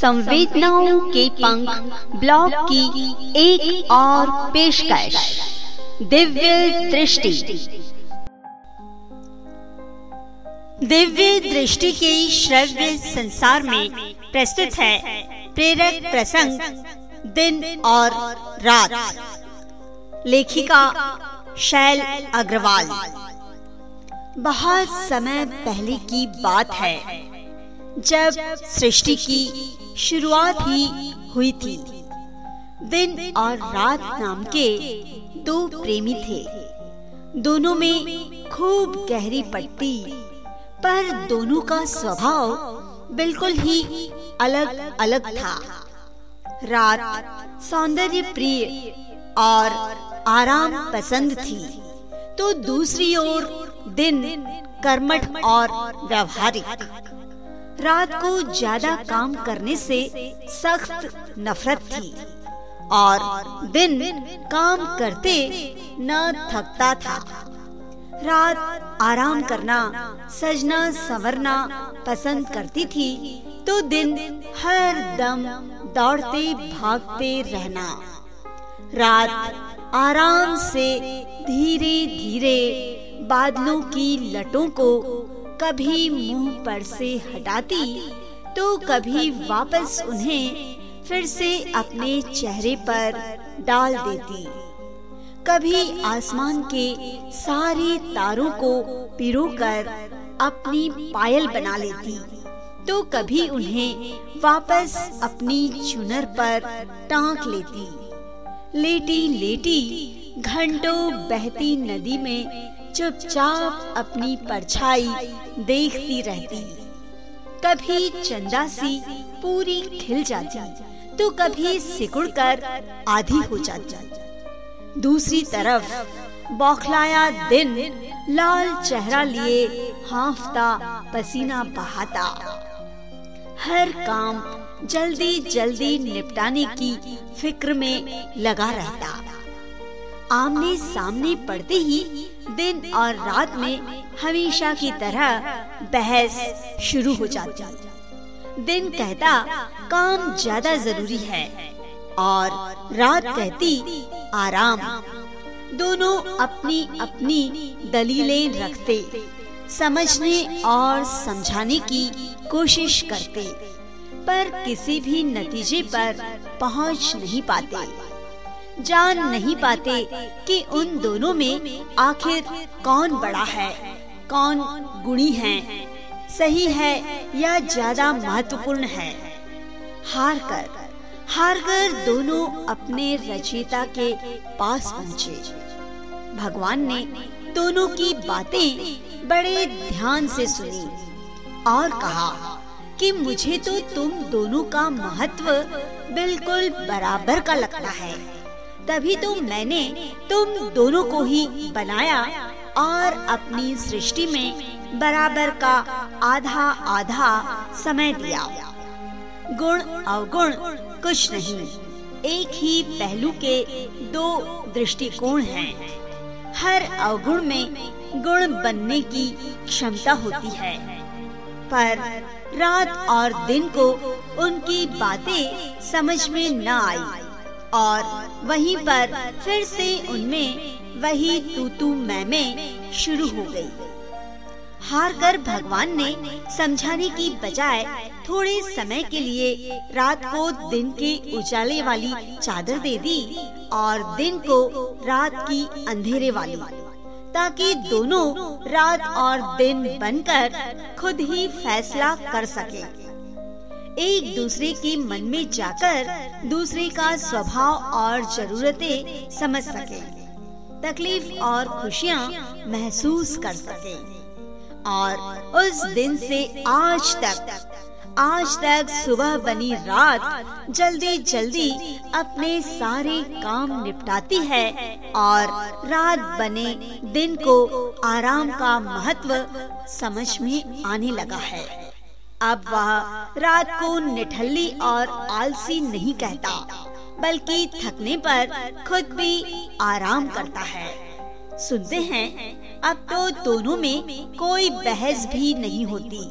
संवेदनाओं के पंख ब्लॉग की एक और पेशकश, दिव्य दृष्टि। दिव्य दृष्टि के श्रव्य संसार में प्रस्तुत है प्रेरक प्रसंग दिन और रात। लेखिका शैल अग्रवाल। बहुत समय पहले की बात है। जब सृष्टि की शुरुआत ही हुई थी, दिन और रात नाम के दो प्रेमी थे। दोनों में खूब गहरी पट्टी, पर दोनों का स्वभाव बिल्कुल ही अलग अलग था। रात सौंदर्य प्रिय और आराम पसंद थी तो दूसरी ओर दिन कर्मठ और व्यवहारिक। रात को ज़्यादा काम करने से सख्त नफरत थी और दिन काम करते न थकता था। रात आराम करना, सजना संवरना पसंद करती थी तो दिन हर दम दौड़ते भागते रहना। रात आराम से धीरे धीरे बादलों की लटों को कभी मुँह पर से हटाती तो कभी वापस उन्हें फिर से अपने चेहरे पर डाल देती। कभी आसमान के सारे तारों को पिरोकर अपनी पायल बना लेती तो कभी उन्हें वापस अपनी चुनर पर टांक लेती। लेटी लेटी घंटों बहती नदी में चुपचाप अपनी परछाई देखती रहती। कभी चंदा सी पूरी खिल जाती तो कभी सिकुड़ कर आधी हो जाती। दूसरी तरफ़ बौखलाया दिन लाल चेहरा लिए हाफता पसीना बहाता। हर काम जल्दी जल्दी निपटाने की फ़िक्र में लगा रहता। आमने सामने पड़ते ही दिन और रात में हमेशा की तरह बहस शुरू हो जाती। दिन कहता, काम ज़्यादा ज़रूरी है। और रात कहती, आराम। दोनों अपनी अपनी दलीलें रखते, समझने और समझाने की कोशिश करते, पर किसी भी नतीजे पर पहुँच नहीं पाते। जान नहीं पाते कि उन दोनों में आखिर कौन बड़ा है, कौन गुणी है, सही है या ज़्यादा महत्वपूर्ण है। हार कर हार कर दोनों अपने रचयिता के पास पहुँचे। भगवान ने दोनों की बातें बड़े ध्यान से सुनी और कहा कि मुझे तो तुम दोनों का महत्व बिल्कुल बराबर का लगता है। तभी तो मैंने तुम दोनों को ही बनाया और अपनी सृष्टि में बराबर का आधा आधा समय दिया गुण अवगुण कुछ नहीं, एक ही पहलू के दो दृष्टिकोण हैं। हर अवगुण में गुण बनने की क्षमता होती है, पर रात और दिन को उनकी बातें समझ में न आई और वहीं पर फिर से उनमें वही तू तू मैं मैं शुरू हो गई। हार कर भगवान ने समझाने की बजाय थोड़े समय के लिए रात को दिन के उजाले वाली चादर दे दी और दिन को रात की अंधेरे वाली, ताकि दोनों रात और दिन बनकर खुद ही फैसला कर सके एक दूसरे के मन में जाकर दूसरे का स्वभाव और जरूरतें समझ सके, तकलीफ़ और खुशियाँ महसूस कर सके। और उस दिन से आज तक आज तक सुबह बनी रात जल्दी जल्दी अपने सारे काम निपटाती है और रात बने दिन को आराम का महत्व समझ में आने लगा है। अब वह रात को निठल्ली और आलसी नहीं कहता, बल्कि थकने पर खुद भी आराम करता है। सुनते हैं, अब तो दोनों में कोई बहस भी नहीं होती।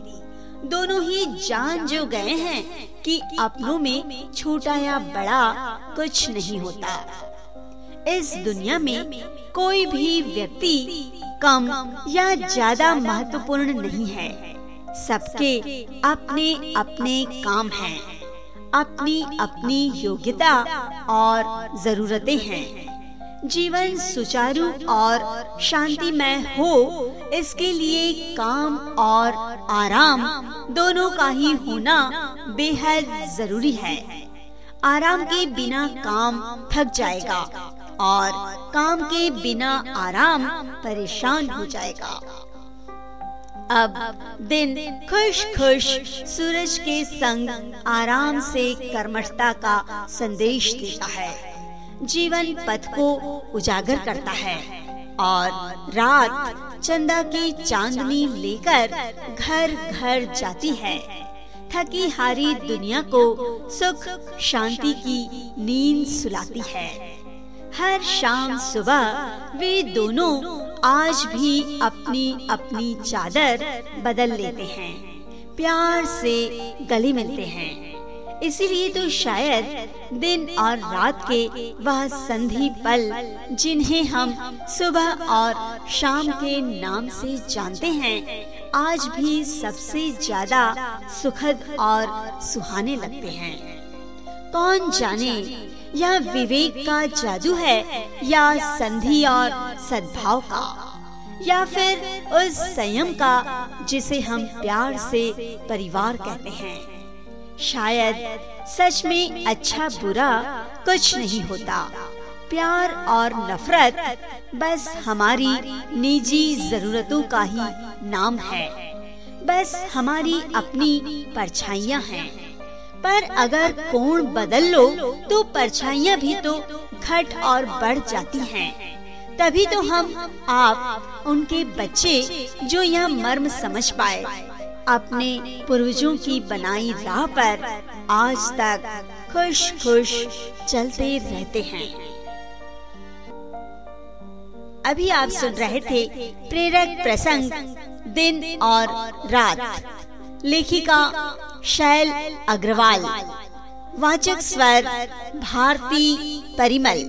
दोनों ही जान जो गए हैं कि अपनों में छोटा या बड़ा कुछ नहीं होता। इस दुनिया में कोई भी व्यक्ति कम या ज़्यादा महत्वपूर्ण नहीं है। सबके अपने अपने काम हैं, अपनी अपनी योग्यता और जरूरतें हैं। जीवन सुचारू और शांतिमय हो इसके लिए काम और आराम दोनों का ही होना बेहद ज़रूरी है। आराम के बिना काम थक जाएगा और काम के बिना आराम परेशान हो जाएगा। अब दिन खुश खुश सूरज के संग आराम से कर्मठता का संदेश देता है। जीवन पथ को उजागर करता है और रात चंदा की चांदनी लेकर घर घर जाती है। थकी हारी दुनिया को सुख, शांति की नींद सुलाती है। हर शाम सुबह वे दोनों आज भी अपनी अपनी चादर बदल लेते हैं। प्यार से गले मिलते हैं। इसीलिए तो शायद दिन और रात के वह संधि पल जिन्हें हम सुबह और शाम के नाम से जानते हैं, आज भी सबसे ज़्यादा सुखद और सुहाने लगते हैं। कौन जाने? यह विवेक का जादू है या संधि और सद्भाव का? या फिर उस संयम का जिसे हम प्यार से परिवार कहते हैं? शायद सच में अच्छा बुरा कुछ नहीं होता। प्यार और नफरत बस हमारी निजी जरूरतों का ही नाम है। बस हमारी अपनी परछाइयाँ हैं। पर अगर कोण बदल लो तो परछाइयाँ भी तो घट और बढ़ जाती हैं। तभी तो हम आप, उनके बच्चे, जो यह मर्म समझ पाए, अपने पूर्वजों की बनाई राह पर आज तक खुश खुश चलते रहते हैं अभी आप सुन रहे थे प्रेरक प्रसंग दिन और रात, लेखिका शैल अग्रवाल। वाचक स्वर भारती परिमल।